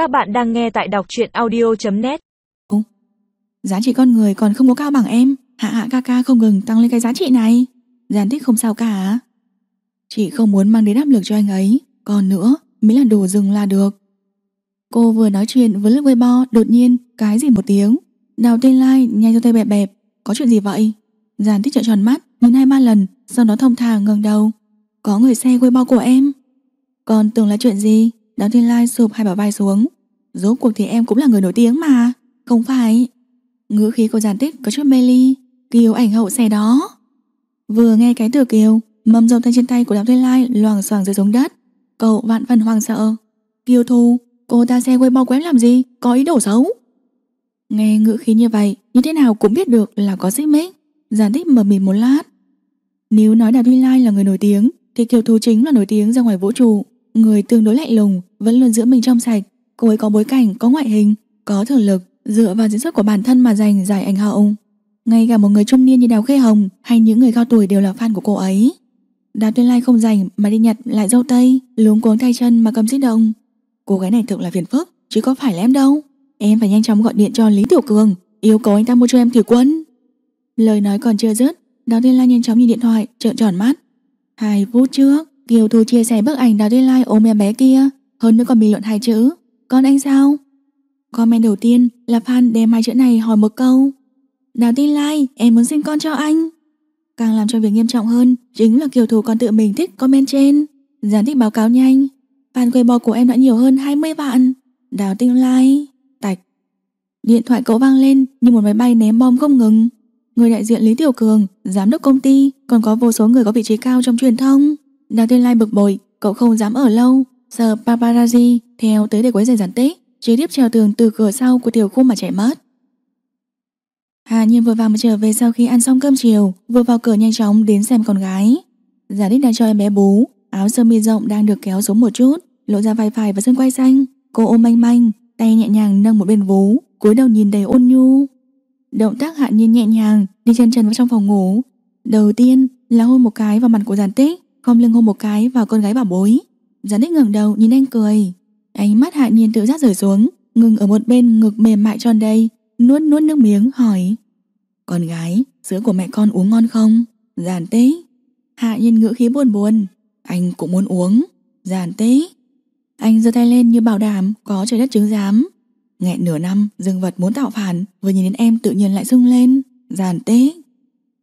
Các bạn đang nghe tại đọc truyện audio.net Giá trị con người còn không có cao bằng em. Hạ hạ ca ca không ngừng tăng lên cái giá trị này. Giàn tích không sao cả. Chị không muốn mang đến áp lực cho anh ấy. Còn nữa mới là đủ dừng là được. Cô vừa nói chuyện với lớp Weibo Đột nhiên, cái gì một tiếng? Đào tên lai, nhanh cho tay bẹp bẹp. Có chuyện gì vậy? Giàn tích trợn tròn mắt, nhìn hai ba lần, Sau đó thông thả ngẩng đầu. Có người xe Weibo của em. Còn tưởng là chuyện gì? Đào thiên lai sụp hai bảo vai xuống. Rốt cuộc thì em cũng là người nổi tiếng mà. Không phải. Ngữ khí của giàn tích có chút mê ly. Kiều ảnh hậu xe đó. Vừa nghe cái từ kiều, mầm dầu tay trên tay của đào thiên lai loảng xoảng rơi xuống đất. Cậu vạn phần hoang sợ. Kiều thu, Cô ta xe quay bao quém làm gì? Có ý đồ xấu. Nghe ngữ khí như vậy, Như thế nào cũng biết được là có xích mích. Giàn tích mở mịt một lát. Nếu nói Đào thiên Lai là người nổi tiếng, Thì Kiều Thu chính là nổi tiếng ra ngoài vũ trụ. Người tương đối lạnh lùng Vẫn luôn giữ mình trong sạch. Cô ấy có bối cảnh, có ngoại hình, có thực lực Dựa vào diễn xuất của bản thân mà giành giải ảnh hậu Ngay cả một người trung niên như Đào Khê Hồng Hay những người cao tuổi đều là fan của cô ấy. Đào Tuyên Lai không rảnh mà đi nhặt lại dâu tây Luống cuống tay chân mà cầm xích đông Cô gái này thực là phiền phức Chứ có phải là em đâu. Em phải nhanh chóng gọi điện cho Lý Tiểu Cường Yêu cầu anh ta mua cho em thủy quân. Lời nói còn chưa dứt Đào Tuyên Lai nhanh chóng nhìn điện thoại trợn tròn mắt. Hai phút trước Kiều Thu chia sẻ bức ảnh Đào Tuyên Lai ôm em bé kia. Hơn nữa còn bình luận hai chữ. Con anh sao? Comment đầu tiên là fan đem hai chữ này hỏi một câu. Đào Tuyên Lai em muốn sinh con cho anh. Càng làm cho việc nghiêm trọng hơn Chính là Kiều Thu còn tự mình thích comment trên. Gián thích báo cáo nhanh. Fan Weibo của em đã nhiều hơn 20 vạn. Đào Tinh Lai Tạch. Điện thoại cậu vang lên như một máy bay ném bom không ngừng. Người đại diện Lý Tiểu Cường, Giám đốc công ty, Còn có vô số người có vị trí cao trong truyền thông. Đào Thiên Lai bực bội, Cậu không dám ở lâu. Sợ paparazzi theo tới để quấy rầy giản tích Trực tiếp trèo tường từ cửa sau của tiểu khu mà chạy mất. Hà Nhiên vừa vào mà trở về sau khi ăn xong cơm chiều, Vừa vào cửa nhanh chóng đến xem con gái. Giả đích đang cho em bé bú, Áo sơ mi rộng đang được kéo xuống một chút, Lộ ra vai phải và xương quai xanh. Cô ôm manh manh, Tay nhẹ nhàng nâng một bên vú, cúi đầu nhìn đầy ôn nhu. Động tác hạ nhiên nhẹ nhàng, Đi chân trần vào trong phòng ngủ. Đầu tiên là hôn một cái vào mặt của giản tích không lưng hôn một cái vào con gái bảo bối. Gián đích ngẩng đầu nhìn anh cười. Ánh mắt hạ nhiên tự giác rời xuống Ngừng ở một bên ngực mềm mại tròn đầy, Nuốt nuốt nước miếng hỏi. Con gái, sữa của mẹ con uống ngon không? Giản tế. Hạ nhiên ngữ khí buồn buồn. Anh cũng muốn uống. Giản tế. Anh giơ tay lên như bảo đảm Có trời đất chứng giám. Nghẹn nửa năm, dương vật muốn tạo phản Vừa nhìn đến em tự nhiên lại sung lên. Giản tế.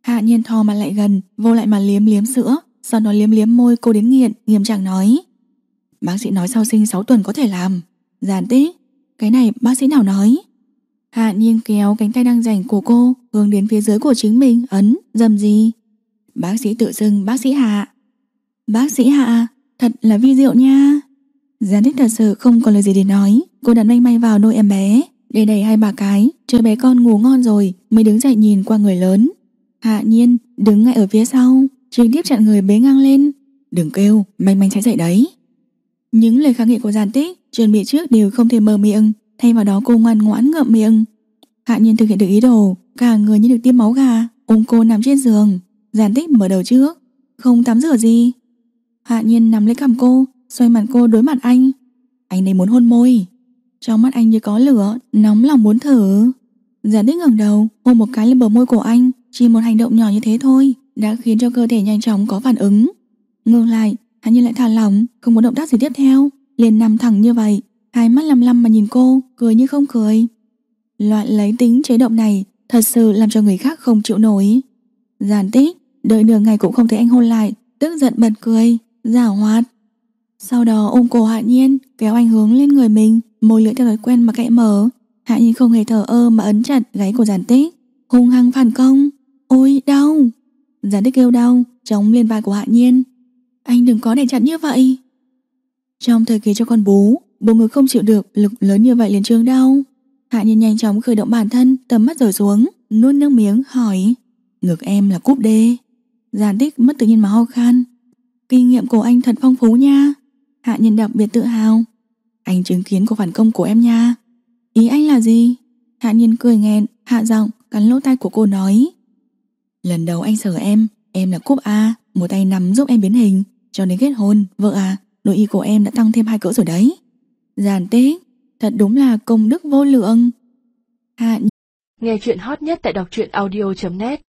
Hạ nhiên thò mặt lại gần Vô lại mà liếm liếm sữa. Sau đó liếm liếm môi cô đến nghiện Nghiêm trang nói. Bác sĩ nói sau sinh 6 tuần có thể làm. Giản tích Cái này bác sĩ nào nói? Hạ nhiên kéo cánh tay đang rảnh của cô Hướng đến phía dưới của chính mình Ấn, dầm gì? Bác sĩ tự xưng bác sĩ Hạ. Bác sĩ Hạ, thật là vi diệu nha. Gián tích thật sự không còn lời gì để nói. Cô đặt manh may vào nôi em bé Để đẩy hai bà cái Chờ bé con ngủ ngon rồi Mới đứng dậy nhìn qua người lớn. Hạ nhiên đứng ngay ở phía sau. Trực tiếp chặn người bế ngang lên. Đừng kêu, manh manh sẽ dậy đấy. Những lời kháng nghị của giàn tích Chuẩn bị trước đều không thể mở miệng. Thay vào đó cô ngoan ngoãn ngậm miệng. Hạ nhiên thực hiện được ý đồ Cả người như được tiêm máu gà Ôm cô nằm trên giường. Giàn tích mở đầu trước. Không tắm rửa gì. Hạ nhiên nằm lấy cằm cô Xoay mặt cô đối mặt anh. Anh này muốn hôn môi. Trong mắt anh như có lửa Nóng lòng muốn thử Giàn tích ngẩng đầu Hôn một cái lên bờ môi của anh Chỉ một hành động nhỏ như thế thôi. Đã khiến cho cơ thể nhanh chóng có phản ứng. Ngược lại, hắn như lại thả lỏng, Không muốn động tác gì tiếp theo, liền nằm thẳng như vậy, Hai mắt lăm lăm mà nhìn cô, Cười như không cười. Loại lấy tính chế động này Thật sự làm cho người khác không chịu nổi. Giản tích, Đợi nửa ngày cũng không thấy anh hôn lại, Tức giận bật cười, Giả hoạt. Sau đó ôm cổ Hạ Nhiên, Kéo anh hướng lên người mình, Môi lưỡi theo thói quen mà cạy mở. Hạ Nhiên không hề thở ơ mà ấn chặt gáy của giản tích. Hung hăng phản công. Ôi, đau. Giản tích kêu đau Chống lên vai của Hạ Nhiên. Anh đừng có để chặt như vậy. Trong thời kỳ cho con bú Bố ngực không chịu được, lực lớn như vậy liền trương đau. Hạ Nhiên nhanh chóng khởi động bản thân, Tầm mắt rời xuống, Nuốt nước miếng, hỏi, Ngực em là cúp đê. Giản tích mất tự nhiên mà ho khan, Kinh nghiệm của anh thật phong phú nha. Hạ Nhiên đặc biệt tự hào, Anh chứng kiến cuộc phản công của em nha. Ý anh là gì? Hạ Nhiên cười nghẹn, Hạ giọng, cắn lỗ tai của cô nói Lần đầu anh sờ em Em là cúp A, Một tay nắm giúp em biến hình, Cho đến kết hôn, Vợ à Nội y của em đã tăng thêm hai cỡ rồi đấy giàn tế, Thật đúng là công đức vô lượng. Hạ Nghe chuyện hot nhất tại đọc truyện audio.net